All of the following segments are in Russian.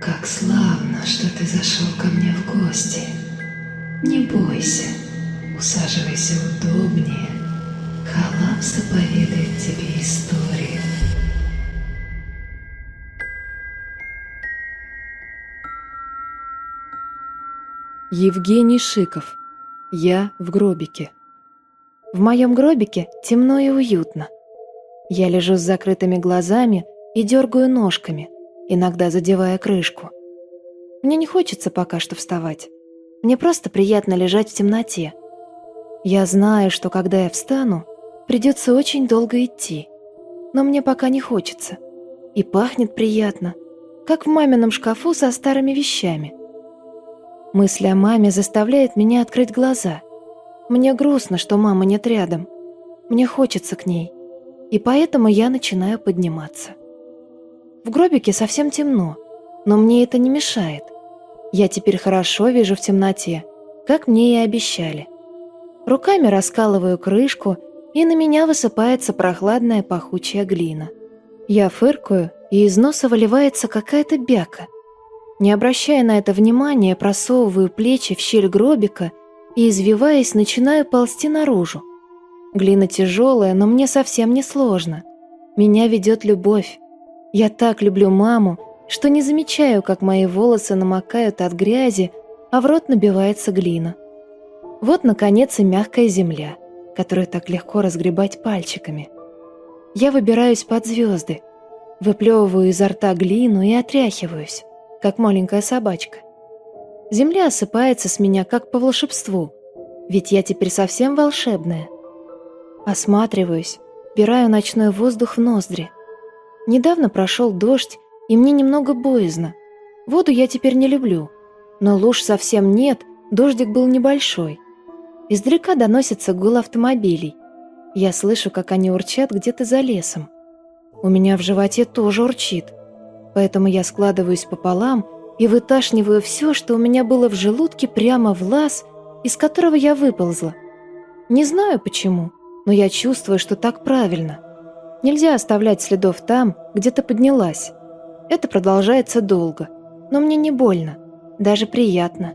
Как славно, что ты зашел ко мне в гости. Не бойся, усаживайся удобнее. Халапса поведает тебе историю. Евгений Шиков. Я в гробике. В моем гробике темно и уютно. Я лежу с закрытыми глазами и дергаю ножками, иногда задевая крышку. Мне не хочется пока что вставать. Мне просто приятно лежать в темноте. Я знаю, что когда я встану, придется очень долго идти. Но мне пока не хочется. И пахнет приятно, как в мамином шкафу со старыми вещами. Мысль о маме заставляет меня открыть глаза. Мне грустно, что мама нет рядом. Мне хочется к ней. И поэтому я начинаю подниматься. В гробике совсем темно, но мне это не мешает. Я теперь хорошо вижу в темноте, как мне и обещали. Руками раскалываю крышку, и на меня высыпается прохладная пахучая глина. Я фыркаю, и из носа выливается какая-то бяка – не обращая на это внимания, просовываю плечи в щель гробика и, извиваясь, начинаю ползти наружу. Глина тяжелая, но мне совсем не сложно. Меня ведет любовь. Я так люблю маму, что не замечаю, как мои волосы намокают от грязи, а в рот набивается глина. Вот, наконец, и мягкая земля, которую так легко разгребать пальчиками. Я выбираюсь под звезды, выплевываю изо рта глину и отряхиваюсь как маленькая собачка. Земля осыпается с меня, как по волшебству, ведь я теперь совсем волшебная. Осматриваюсь, вбираю ночной воздух в ноздри. Недавно прошел дождь, и мне немного боязно. Воду я теперь не люблю, но луж совсем нет, дождик был небольшой. Издалека доносится гул автомобилей. Я слышу, как они урчат где-то за лесом. У меня в животе тоже урчит поэтому я складываюсь пополам и выташниваю все, что у меня было в желудке прямо в лаз, из которого я выползла. Не знаю почему, но я чувствую, что так правильно. Нельзя оставлять следов там, где ты поднялась. Это продолжается долго, но мне не больно, даже приятно.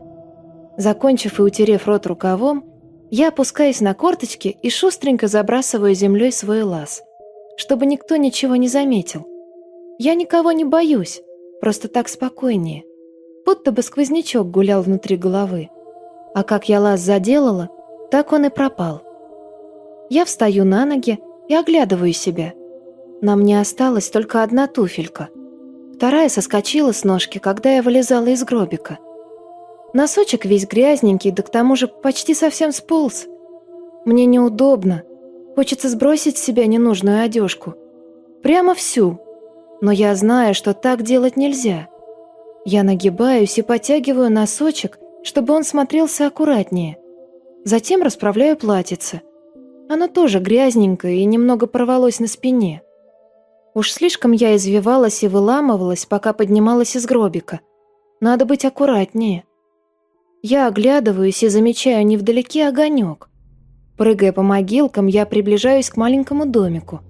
Закончив и утерев рот рукавом, я опускаюсь на корточки и шустренько забрасываю землей свой лаз, чтобы никто ничего не заметил. Я никого не боюсь, просто так спокойнее. Будто бы сквознячок гулял внутри головы. А как я лаз заделала, так он и пропал. Я встаю на ноги и оглядываю себя. На мне осталась только одна туфелька. Вторая соскочила с ножки, когда я вылезала из гробика. Носочек весь грязненький, да к тому же почти совсем сполз. Мне неудобно. Хочется сбросить с себя ненужную одежку. Прямо всю. Но я знаю, что так делать нельзя. Я нагибаюсь и подтягиваю носочек, чтобы он смотрелся аккуратнее. Затем расправляю платьице. Оно тоже грязненькое и немного порвалось на спине. Уж слишком я извивалась и выламывалась, пока поднималась из гробика. Надо быть аккуратнее. Я оглядываюсь и замечаю невдалеке огонек. Прыгая по могилкам, я приближаюсь к маленькому домику,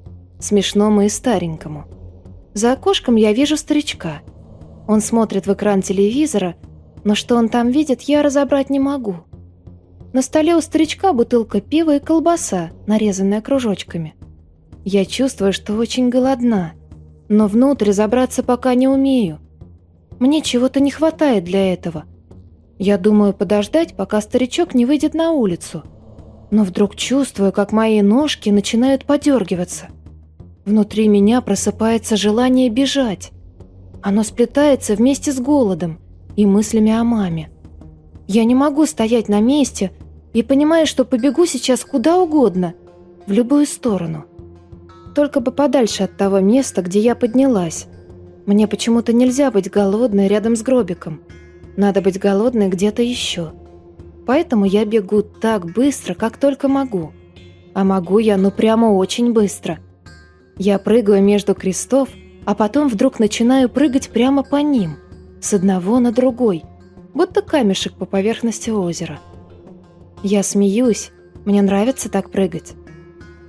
смешному и старенькому. За окошком я вижу старичка. Он смотрит в экран телевизора, но что он там видит, я разобрать не могу. На столе у старичка бутылка пива и колбаса, нарезанная кружочками. Я чувствую, что очень голодна, но внутрь забраться пока не умею. Мне чего-то не хватает для этого. Я думаю подождать, пока старичок не выйдет на улицу. Но вдруг чувствую, как мои ножки начинают подергиваться. Внутри меня просыпается желание бежать. Оно сплетается вместе с голодом и мыслями о маме. Я не могу стоять на месте и понимаю, что побегу сейчас куда угодно, в любую сторону. Только бы подальше от того места, где я поднялась. Мне почему-то нельзя быть голодной рядом с гробиком. Надо быть голодной где-то еще. Поэтому я бегу так быстро, как только могу. А могу я ну прямо очень быстро – я прыгаю между крестов, а потом вдруг начинаю прыгать прямо по ним, с одного на другой, будто камешек по поверхности озера. Я смеюсь, мне нравится так прыгать.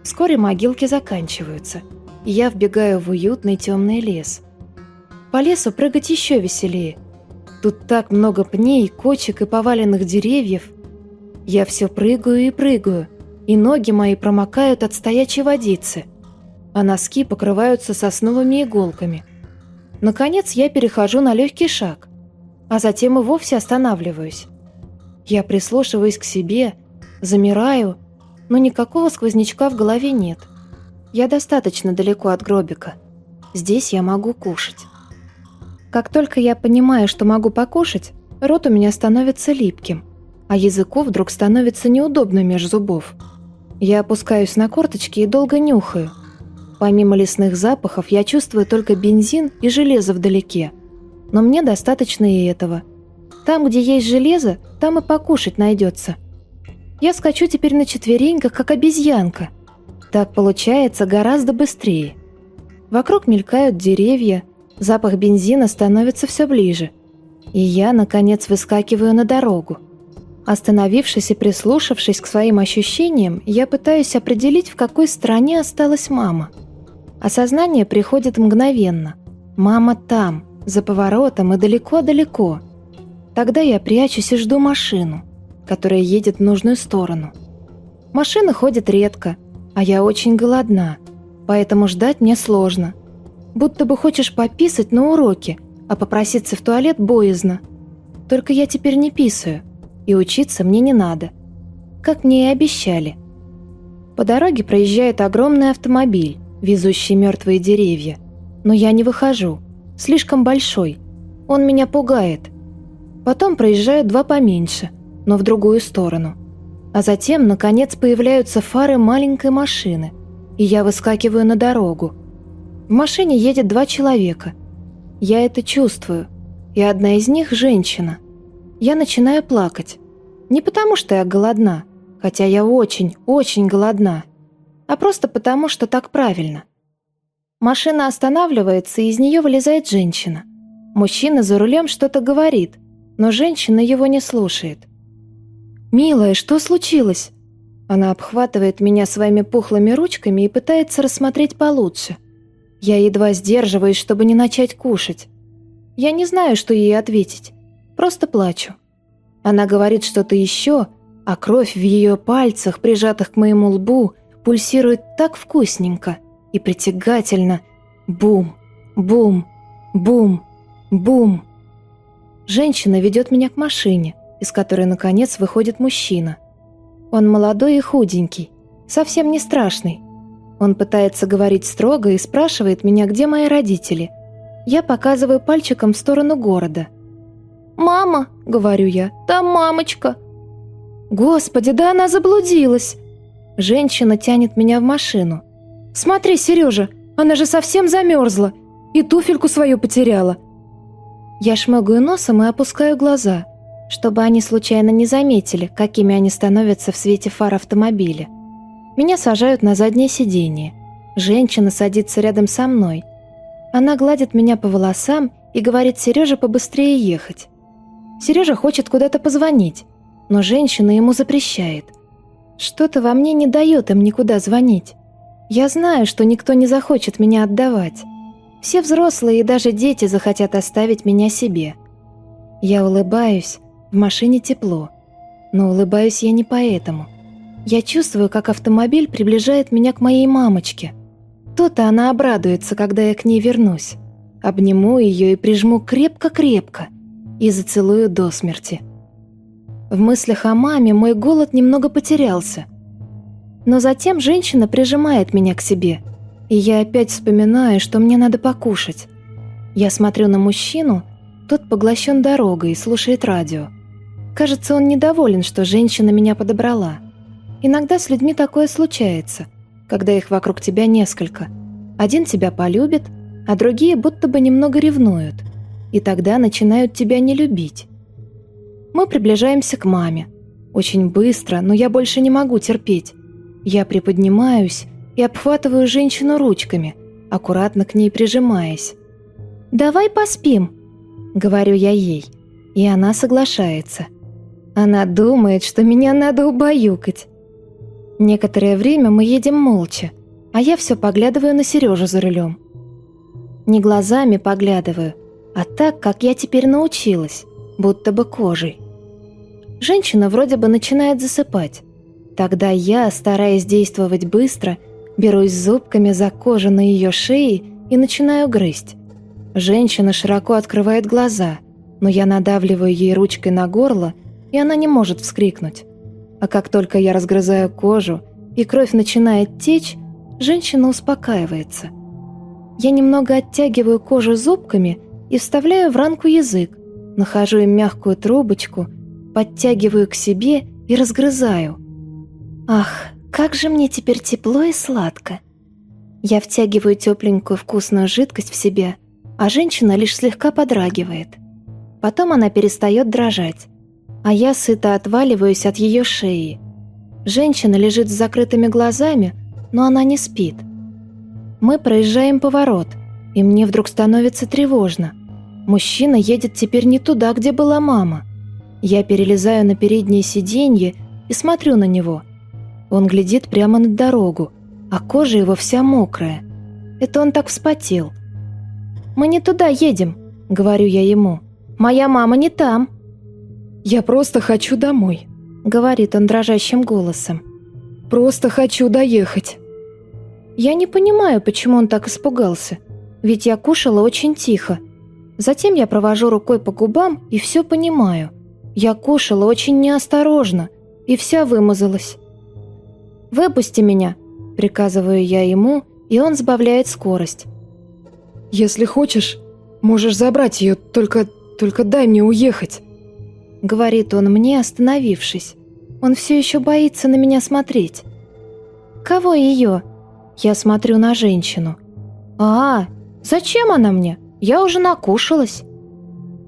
Вскоре могилки заканчиваются, и я вбегаю в уютный темный лес. по лесу прыгать еще веселее. Тут так много пней, кочек и поваленных деревьев. Я все прыгаю и прыгаю, и ноги мои промокают от стоячей водицы, а носки покрываются сосновыми иголками. Наконец я перехожу на легкий шаг, а затем и вовсе останавливаюсь. Я прислушиваюсь к себе, замираю, но никакого сквознячка в голове нет. Я достаточно далеко от гробика. Здесь я могу кушать. Как только я понимаю, что могу покушать, рот у меня становится липким, а языку вдруг становится неудобно меж зубов. Я опускаюсь на корточки и долго нюхаю. Помимо лесных запахов я чувствую только бензин и железо вдалеке. Но мне достаточно и этого. Там, где есть железо, там и покушать найдется. Я скачу теперь на четвереньках, как обезьянка. Так получается гораздо быстрее. Вокруг мелькают деревья, запах бензина становится все ближе. И я, наконец, выскакиваю на дорогу. Остановившись и прислушавшись к своим ощущениям, я пытаюсь определить, в какой стране осталась мама. Осознание приходит мгновенно. Мама там, за поворотом и далеко-далеко. Тогда я прячусь и жду машину, которая едет в нужную сторону. Машина ходит редко, а я очень голодна, поэтому ждать мне сложно. Будто бы хочешь пописать на уроке, а попроситься в туалет боязно. Только я теперь не писаю – и учиться мне не надо, как мне и обещали. По дороге проезжает огромный автомобиль, везущий мертвые деревья, но я не выхожу, слишком большой, он меня пугает. Потом проезжают два поменьше, но в другую сторону. А затем, наконец, появляются фары маленькой машины, и я выскакиваю на дорогу. В машине едет два человека. Я это чувствую, и одна из них – женщина. Я начинаю плакать. Не потому, что я голодна, хотя я очень, очень голодна, а просто потому, что так правильно. Машина останавливается, и из нее вылезает женщина. Мужчина за рулем что-то говорит, но женщина его не слушает. «Милая, что случилось?» Она обхватывает меня своими пухлыми ручками и пытается рассмотреть получше. Я едва сдерживаюсь, чтобы не начать кушать. Я не знаю, что ей ответить. Просто плачу. Она говорит что-то еще, а кровь в ее пальцах, прижатых к моему лбу, пульсирует так вкусненько и притягательно. Бум, бум, бум, бум. Женщина ведет меня к машине, из которой, наконец, выходит мужчина. Он молодой и худенький, совсем не страшный. Он пытается говорить строго и спрашивает меня, где мои родители. Я показываю пальчиком в сторону города – «Мама», — говорю я, — «там мамочка». «Господи, да она заблудилась!» Женщина тянет меня в машину. «Смотри, Сережа, она же совсем замерзла и туфельку свою потеряла». Я шмыгаю носом и опускаю глаза, чтобы они случайно не заметили, какими они становятся в свете фар автомобиля. Меня сажают на заднее сиденье. Женщина садится рядом со мной. Она гладит меня по волосам и говорит Сереже побыстрее ехать. Сережа хочет куда-то позвонить, но женщина ему запрещает. Что-то во мне не дает им никуда звонить. Я знаю, что никто не захочет меня отдавать. Все взрослые и даже дети захотят оставить меня себе. Я улыбаюсь, в машине тепло. Но улыбаюсь я не поэтому. Я чувствую, как автомобиль приближает меня к моей мамочке. То-то она обрадуется, когда я к ней вернусь. Обниму ее и прижму крепко-крепко и зацелую до смерти. В мыслях о маме мой голод немного потерялся. Но затем женщина прижимает меня к себе, и я опять вспоминаю, что мне надо покушать. Я смотрю на мужчину, тот поглощен дорогой и слушает радио. Кажется, он недоволен, что женщина меня подобрала. Иногда с людьми такое случается, когда их вокруг тебя несколько. Один тебя полюбит, а другие будто бы немного ревнуют – и тогда начинают тебя не любить. Мы приближаемся к маме. Очень быстро, но я больше не могу терпеть. Я приподнимаюсь и обхватываю женщину ручками, аккуратно к ней прижимаясь. «Давай поспим», — говорю я ей, и она соглашается. Она думает, что меня надо убаюкать. Некоторое время мы едем молча, а я все поглядываю на Сережу за рулем. Не глазами поглядываю, а так, как я теперь научилась, будто бы кожей. Женщина вроде бы начинает засыпать. Тогда я, стараясь действовать быстро, берусь зубками за кожу на ее шее и начинаю грызть. Женщина широко открывает глаза, но я надавливаю ей ручкой на горло, и она не может вскрикнуть. А как только я разгрызаю кожу, и кровь начинает течь, женщина успокаивается. Я немного оттягиваю кожу зубками и вставляю в ранку язык, нахожу им мягкую трубочку, подтягиваю к себе и разгрызаю. Ах, как же мне теперь тепло и сладко. Я втягиваю тепленькую вкусную жидкость в себя, а женщина лишь слегка подрагивает. Потом она перестает дрожать, а я сыто отваливаюсь от ее шеи. Женщина лежит с закрытыми глазами, но она не спит. Мы проезжаем поворот, и мне вдруг становится тревожно. Мужчина едет теперь не туда, где была мама. Я перелезаю на переднее сиденье и смотрю на него – он глядит прямо на дорогу, а кожа его вся мокрая. Это он так вспотел. «Мы не туда едем», — говорю я ему. «Моя мама не там». «Я просто хочу домой», — говорит он дрожащим голосом. «Просто хочу доехать». Я не понимаю, почему он так испугался, ведь я кушала очень тихо. Затем я провожу рукой по губам и все понимаю. Я кушала очень неосторожно и вся вымазалась. «Выпусти меня!» – приказываю я ему, и он сбавляет скорость. «Если хочешь, можешь забрать ее, только, только дай мне уехать!» Говорит он мне, остановившись. Он все еще боится на меня смотреть. «Кого ее?» Я смотрю на женщину. «А, зачем она мне? Я уже накушалась».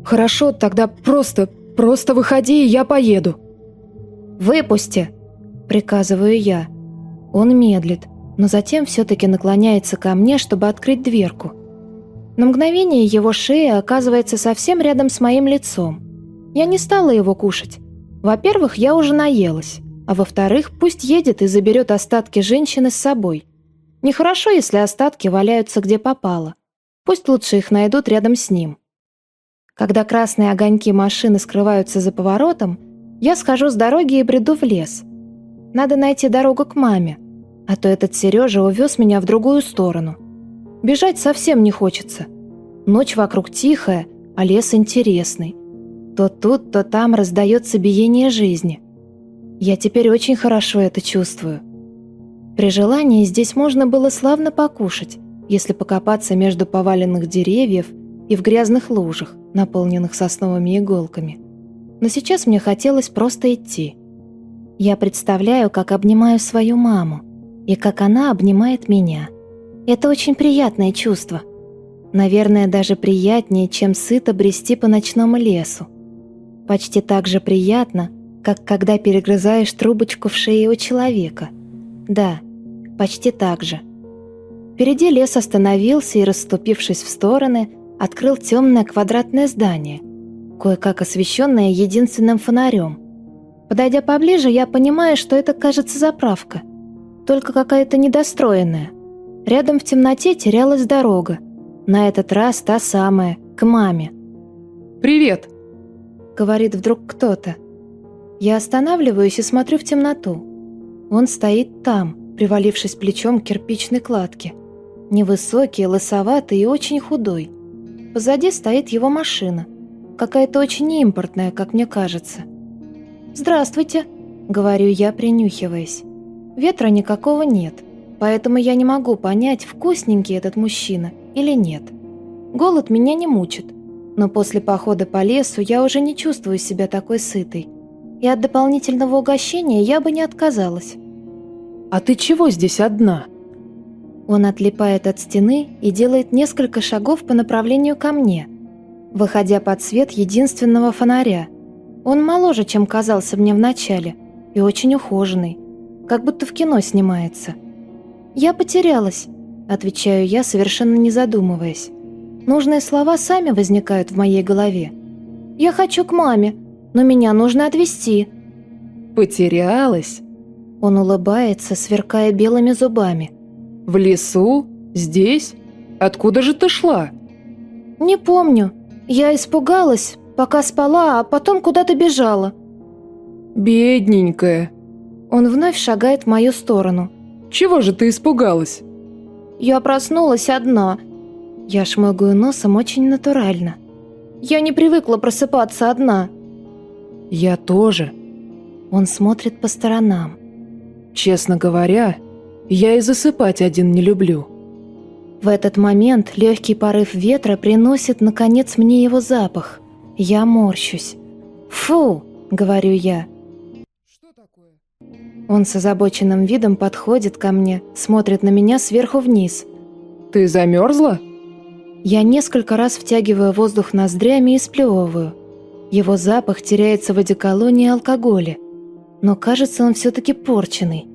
«Хорошо, тогда просто, просто выходи, и я поеду». «Выпусти!» – приказываю я. Он медлит, но затем все-таки наклоняется ко мне, чтобы открыть дверку. На мгновение его шея оказывается совсем рядом с моим лицом. Я не стала его кушать. Во-первых, я уже наелась, а во-вторых, пусть едет и заберет остатки женщины с собой. Нехорошо, если остатки валяются где попало. Пусть лучше их найдут рядом с ним. Когда красные огоньки машины скрываются за поворотом, я схожу с дороги и бреду в лес. Надо найти дорогу к маме, а то этот Сережа увез меня в другую сторону. Бежать совсем не хочется. Ночь вокруг тихая, а лес интересный. То тут, то там раздается биение жизни. Я теперь очень хорошо это чувствую. При желании здесь можно было славно покушать, если покопаться между поваленных деревьев и в грязных лужах, наполненных сосновыми иголками. Но сейчас мне хотелось просто идти. Я представляю, как обнимаю свою маму, и как она обнимает меня. Это очень приятное чувство. Наверное, даже приятнее, чем сыто брести по ночному лесу. Почти так же приятно, как когда перегрызаешь трубочку в шее у человека. Да, почти так же. Впереди лес остановился и, расступившись в стороны, открыл темное квадратное здание, кое-как освещенное единственным фонарем – Подойдя поближе, я понимаю, что это, кажется, заправка. Только какая-то недостроенная. Рядом в темноте терялась дорога. На этот раз та самая, к маме. «Привет!» — говорит вдруг кто-то. Я останавливаюсь и смотрю в темноту. Он стоит там, привалившись плечом к кирпичной кладке. Невысокий, лысоватый и очень худой. Позади стоит его машина. Какая-то очень импортная, как мне кажется. «Здравствуйте», — говорю я, принюхиваясь. Ветра никакого нет, поэтому я не могу понять, вкусненький этот мужчина или нет. Голод меня не мучит, но после похода по лесу я уже не чувствую себя такой сытой, и от дополнительного угощения я бы не отказалась. «А ты чего здесь одна?» Он отлипает от стены и делает несколько шагов по направлению ко мне, выходя под свет единственного фонаря — он моложе, чем казался мне вначале, и очень ухоженный, как будто в кино снимается. «Я потерялась», — отвечаю я, совершенно не задумываясь. Нужные слова сами возникают в моей голове. «Я хочу к маме, но меня нужно отвезти». «Потерялась?» Он улыбается, сверкая белыми зубами. «В лесу? Здесь? Откуда же ты шла?» «Не помню», Я испугалась, пока спала, а потом куда-то бежала. Бедненькая. Он вновь шагает в мою сторону. Чего же ты испугалась? Я проснулась одна. Я шмыгаю носом очень натурально. Я не привыкла просыпаться одна. Я тоже. Он смотрит по сторонам. Честно говоря, я и засыпать один не люблю. В этот момент легкий порыв ветра приносит, наконец, мне его запах. Я морщусь. «Фу!» — говорю я. Что такое? Он с озабоченным видом подходит ко мне, смотрит на меня сверху вниз. Ты замерзла? Я несколько раз втягиваю воздух ноздрями и сплевываю. Его запах теряется в одеколоне и алкоголе. Но кажется, он все-таки порченый.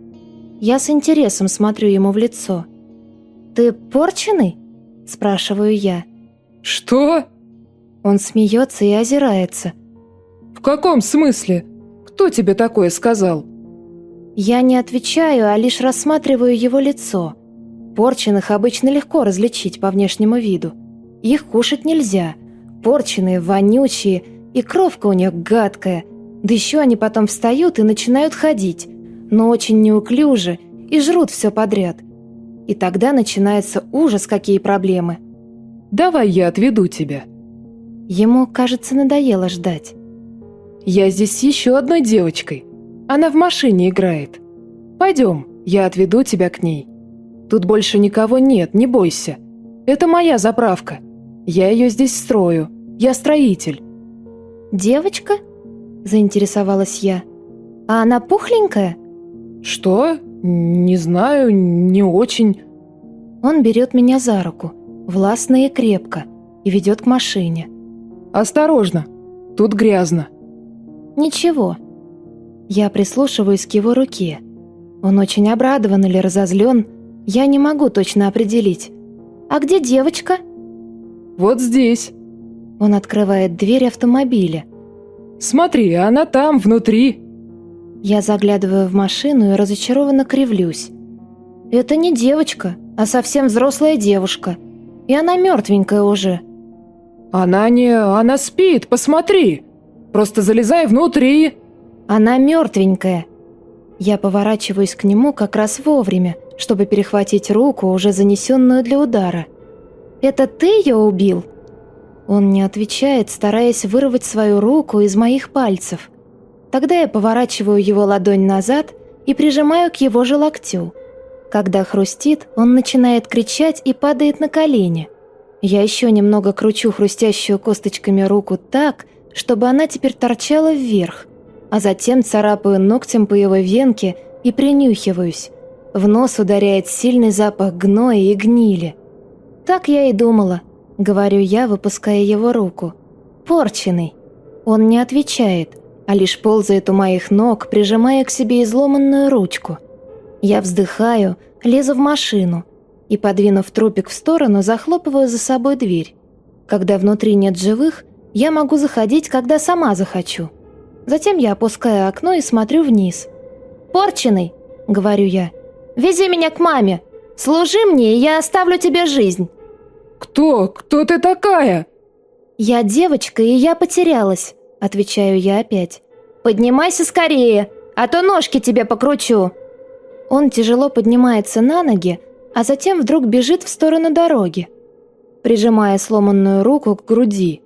Я с интересом смотрю ему в лицо. «Ты порченый?» – спрашиваю я. Что? Он смеется и озирается. В каком смысле? Кто тебе такое сказал? Я не отвечаю, а лишь рассматриваю его лицо. Порченых обычно легко различить по внешнему виду. Их кушать нельзя. Порченые, вонючие, и кровка у них гадкая. Да еще они потом встают и начинают ходить, но очень неуклюже и жрут все подряд. И тогда начинается ужас, какие проблемы. Давай я отведу тебя. Ему, кажется, надоело ждать. Я здесь с еще одной девочкой. Она в машине играет. Пойдем, я отведу тебя к ней. Тут больше никого нет, не бойся. Это моя заправка. Я ее здесь строю. Я строитель. «Девочка?» – заинтересовалась я. «А она пухленькая?» Что? Не знаю, не очень. Он берет меня за руку, властно и крепко, и ведет к машине. Осторожно, тут грязно. «Ничего». Я прислушиваюсь к его руке. Он очень обрадован или разозлен, я не могу точно определить. «А где девочка?» Вот здесь. Он открывает дверь автомобиля. Смотри, она там, внутри. Я заглядываю в машину и разочарованно кривлюсь. Это не девочка, а совсем взрослая девушка. И она мертвенькая уже. Она не... Она спит, посмотри. Просто залезай внутри. Она мертвенькая. Я поворачиваюсь к нему как раз вовремя, чтобы перехватить руку, уже занесенную для удара. «Это ты ее убил?» Он не отвечает, стараясь вырвать свою руку из моих пальцев. Тогда я поворачиваю его ладонь назад и прижимаю к его же локтю. Когда хрустит, он начинает кричать и падает на колени. Я еще немного кручу хрустящую косточками руку так, чтобы она теперь торчала вверх, а затем царапаю ногтем по его венке и принюхиваюсь. В нос ударяет сильный запах гноя и гнили. Так я и думала, говорю я, выпуская его руку. Порченый. Он не отвечает, а лишь ползает у моих ног, прижимая к себе изломанную ручку. Я вздыхаю, лезу в машину и, подвинув трупик в сторону, захлопываю за собой дверь. Когда внутри нет живых, я могу заходить, когда сама захочу. Затем я опускаю окно и смотрю вниз. «Порченый!» — говорю я. «Вези меня к маме! Служи мне, и я оставлю тебе жизнь!» Кто? Кто ты такая? «Я девочка, и я потерялась», — отвечаю я опять. «Поднимайся скорее, а то ножки тебе покручу». Он тяжело поднимается на ноги, а затем вдруг бежит в сторону дороги. Прижимая сломанную руку к груди,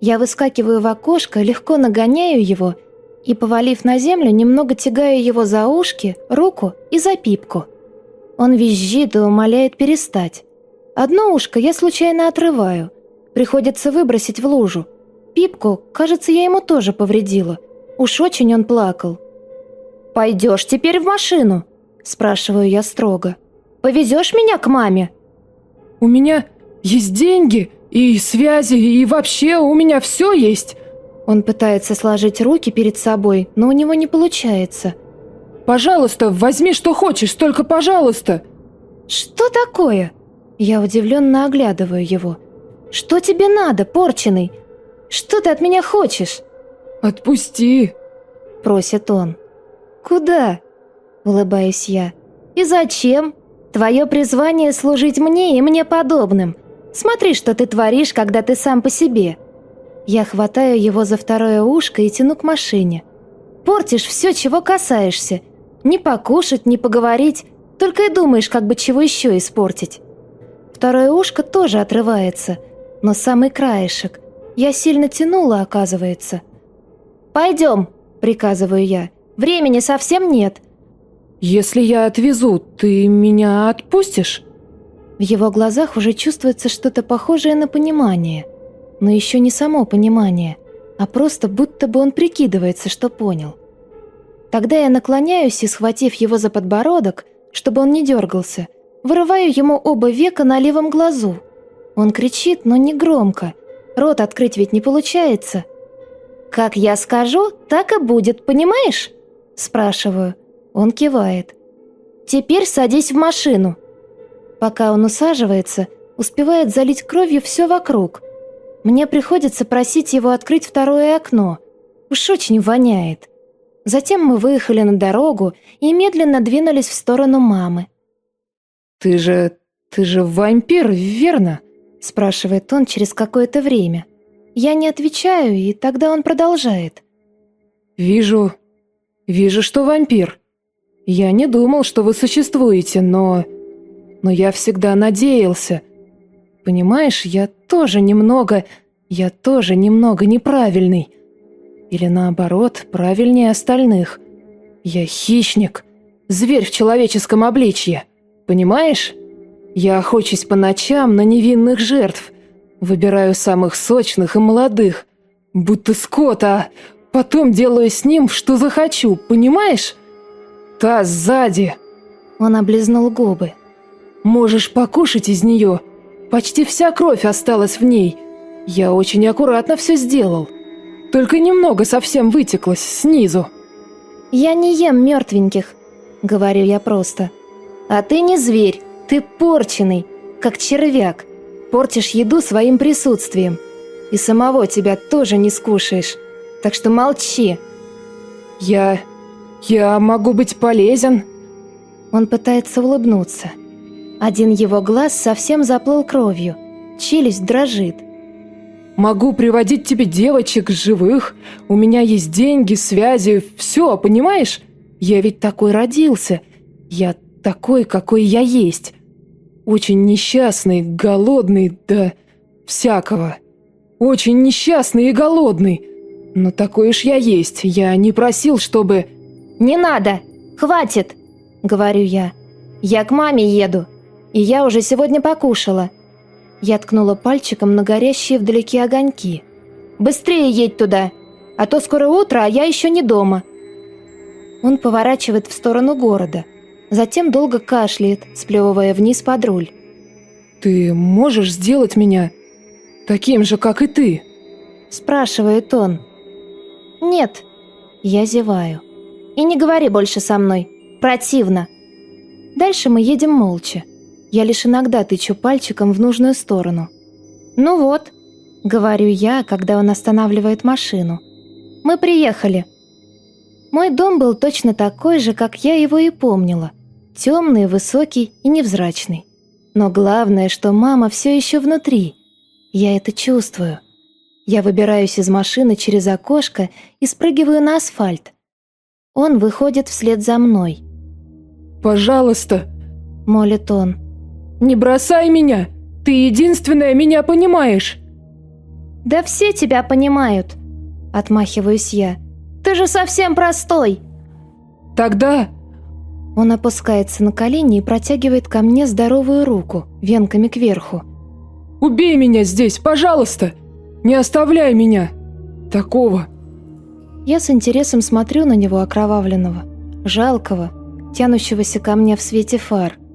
я выскакиваю в окошко, легко нагоняю его и, повалив на землю, немного тягаю его за ушки, руку и за пипку. Он визжит и умоляет перестать. Одно ушко я случайно отрываю. Приходится выбросить в лужу. Пипку, кажется, я ему тоже повредила. Уж очень он плакал. «Пойдешь теперь в машину?» – спрашиваю я строго. «Повезешь меня к маме?» У меня есть деньги и связи, и вообще у меня все есть. Он пытается сложить руки перед собой, но у него не получается. Пожалуйста, возьми что хочешь, только пожалуйста. «Что такое?» Я удивленно оглядываю его. «Что тебе надо, порченый? Что ты от меня хочешь?» Отпусти. Просит он. «Куда?» Улыбаюсь я. «И зачем? Твое призвание служить мне и мне подобным. Смотри, что ты творишь, когда ты сам по себе. Я хватаю его за второе ушко и тяну к машине. Портишь все, чего касаешься. Не покушать, не поговорить, только и думаешь, как бы чего еще испортить. Второе ушко тоже отрывается, но самый краешек. Я сильно тянула, оказывается. «Пойдем», — приказываю я. «Времени совсем нет». «Если я отвезу, ты меня отпустишь?» В его глазах уже чувствуется что-то похожее на понимание. Но еще не само понимание, а просто будто бы он прикидывается, что понял. Тогда я наклоняюсь и, схватив его за подбородок, чтобы он не дергался, вырываю ему оба века на левом глазу. Он кричит, но не громко. Рот открыть ведь не получается. «Как я скажу, так и будет, понимаешь?» Спрашиваю. Он кивает. «Теперь садись в машину». Пока он усаживается, успевает залить кровью все вокруг. Мне приходится просить его открыть второе окно. Уж очень воняет. Затем мы выехали на дорогу и медленно двинулись в сторону мамы. «Ты же... ты же вампир, верно?» спрашивает он через какое-то время. Я не отвечаю, и тогда он продолжает. «Вижу... вижу, что вампир. Я не думал, что вы существуете, но... но я всегда надеялся. Понимаешь, я тоже немного... я тоже немного неправильный. Или наоборот, правильнее остальных. Я хищник, зверь в человеческом обличье. Понимаешь? Я охочусь по ночам на невинных жертв. Выбираю самых сочных и молодых. Будто скот, а потом делаю с ним, что захочу, понимаешь? Та сзади. Он облизнул губы. Можешь покушать из нее. Почти вся кровь осталась в ней. Я очень аккуратно все сделал. Только немного совсем вытеклось снизу. «Я не ем мертвеньких», — говорю я просто. «А ты не зверь, ты порченый, как червяк. Портишь еду своим присутствием. И самого тебя тоже не скушаешь. Так что молчи». «Я... я могу быть полезен?» Он пытается улыбнуться. Один его глаз совсем заплыл кровью, челюсть дрожит. Могу приводить тебе девочек живых. У меня есть деньги, связи, все, понимаешь? Я ведь такой родился. Я такой, какой я есть. Очень несчастный, голодный, да всякого. Очень несчастный и голодный. Но такой уж я есть. Я не просил, чтобы... «Не надо! Хватит!» — говорю я. «Я к маме еду, и я уже сегодня покушала. Я ткнула пальчиком на горящие вдалеке огоньки. «Быстрее едь туда, а то скоро утро, а я еще не дома». Он поворачивает в сторону города, затем долго кашляет, сплевывая вниз под руль. «Ты можешь сделать меня таким же, как и ты?» Спрашивает он. «Нет». Я зеваю. «И не говори больше со мной. Противно». Дальше мы едем молча. Я лишь иногда тычу пальчиком в нужную сторону. «Ну вот», — говорю я, когда он останавливает машину. «Мы приехали». Мой дом был точно такой же, как я его и помнила. Темный, высокий и невзрачный. Но главное, что мама все еще внутри. Я это чувствую. Я выбираюсь из машины через окошко и спрыгиваю на асфальт. Он выходит вслед за мной. «Пожалуйста», — молит он. «Не бросай меня! Ты единственная меня понимаешь!» «Да все тебя понимают!» — отмахиваюсь я. «Ты же совсем простой!» «Тогда...» Он опускается на колени и протягивает ко мне здоровую руку, венками кверху. «Убей меня здесь, пожалуйста! Не оставляй меня! Такого!» Я с интересом смотрю на него окровавленного, жалкого, тянущегося ко мне в свете фар —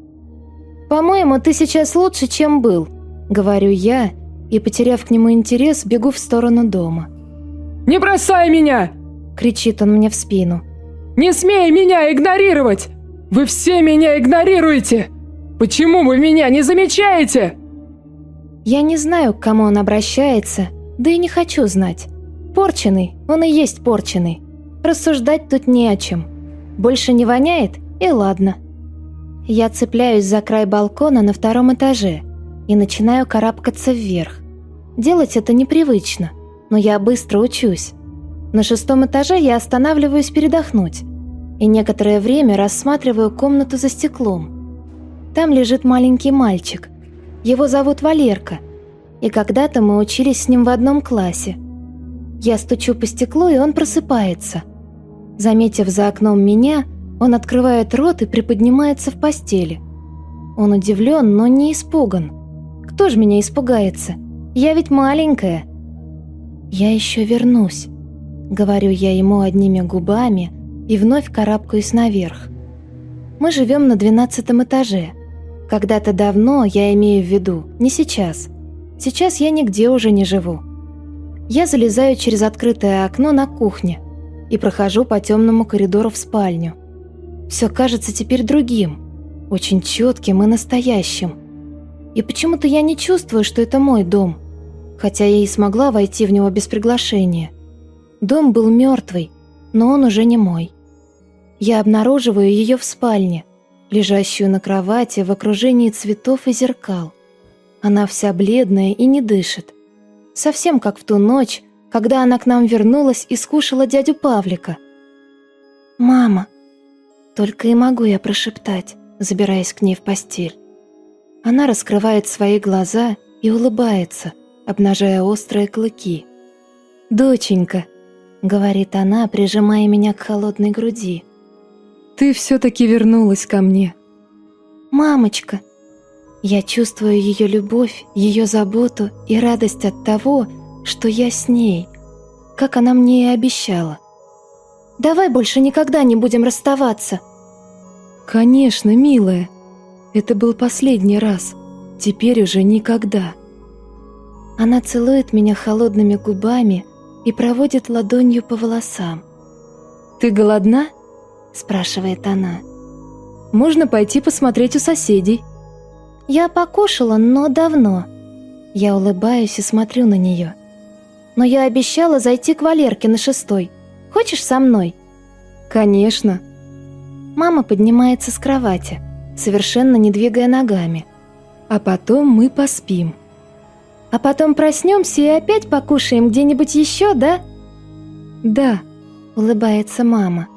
«По-моему, ты сейчас лучше, чем был», — говорю я, и, потеряв к нему интерес, бегу в сторону дома. «Не бросай меня!» — кричит он мне в спину. «Не смей меня игнорировать! Вы все меня игнорируете! Почему вы меня не замечаете?» Я не знаю, к кому он обращается, да и не хочу знать. Порченый, он и есть порченый. Рассуждать тут не о чем. Больше не воняет, и ладно. Я цепляюсь за край балкона на втором этаже и начинаю карабкаться вверх. Делать это непривычно. но я быстро учусь. На шестом этаже я останавливаюсь передохнуть и некоторое время рассматриваю комнату за стеклом. Там лежит маленький мальчик. Его зовут Валерка, и когда-то мы учились с ним в одном классе. Я стучу по стеклу, и он просыпается. Заметив за окном меня, он открывает рот и приподнимается в постели. Он удивлен, но не испуган. Кто же меня испугается? Я ведь маленькая. Я еще вернусь, говорю я ему одними губами и вновь карабкаюсь наверх. Мы живем на двенадцатом этаже. Когда-то давно, я имею в виду, не сейчас. Сейчас я нигде уже не живу. Я залезаю через открытое окно на кухне и прохожу по темному коридору в спальню. Все кажется теперь другим, очень четким и настоящим. И почему-то я не чувствую, что это мой дом, хотя я и смогла войти в него без приглашения. Дом был мертвый, но он уже не мой. Я обнаруживаю ее в спальне, лежащую на кровати в окружении цветов и зеркал. Она вся бледная и не дышит. Совсем как в ту ночь, когда она к нам вернулась и скушала дядю Павлика. «Мама!» Только и могу я прошептать, забираясь к ней в постель. Она раскрывает свои глаза и улыбается, обнажая острые клыки. «Доченька!» — говорит она, прижимая меня к холодной груди. «Ты все-таки вернулась ко мне!» «Мамочка!» Я чувствую ее любовь, ее заботу и радость от того, что я с ней, как она мне и обещала. Давай больше никогда не будем расставаться. Конечно, милая. Это был последний раз. Теперь уже никогда. Она целует меня холодными губами и проводит ладонью по волосам. «Ты голодна?» – спрашивает она. «Можно пойти посмотреть у соседей». «Я покушала, но давно». Я улыбаюсь и смотрю на нее. «Но я обещала зайти к Валерке на шестой. Хочешь со мной?» «Конечно». Мама поднимается с кровати, совершенно не двигая ногами. «А потом мы поспим». «А потом проснемся и опять покушаем где-нибудь еще, да?» «Да», — улыбается мама.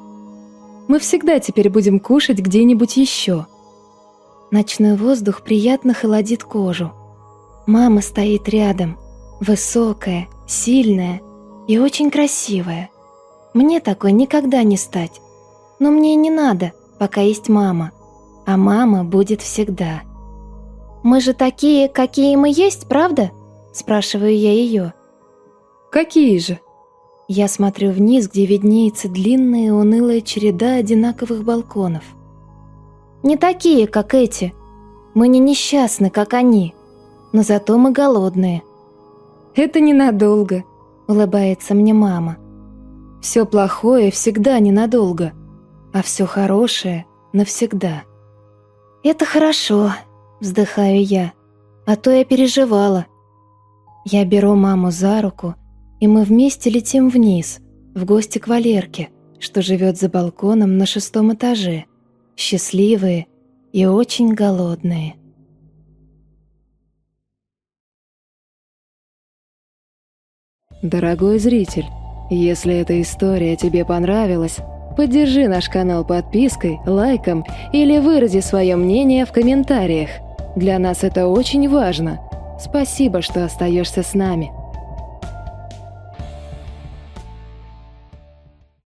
«Мы всегда теперь будем кушать где-нибудь еще». Ночной воздух приятно холодит кожу. Мама стоит рядом, высокая, сильная и очень красивая. Мне такой никогда не стать. Но мне не надо, пока есть мама. А мама будет всегда. «Мы же такие, какие мы есть, правда?» Спрашиваю я ее. «Какие же?» Я смотрю вниз, где виднеется длинная унылая череда одинаковых балконов. «Не такие, как эти. Мы не несчастны, как они. Но зато мы голодные». «Это ненадолго», — улыбается мне мама. Все плохое всегда ненадолго, а все хорошее навсегда. «Это хорошо», — вздыхаю я, «а то я переживала». Я беру маму за руку, и мы вместе летим вниз, в гости к Валерке, что живет за балконом на шестом этаже, счастливые и очень голодные. Дорогой зритель, если эта история тебе понравилась, поддержи наш канал подпиской, лайком или вырази свое мнение в комментариях. Для нас это очень важно. Спасибо, что остаешься с нами.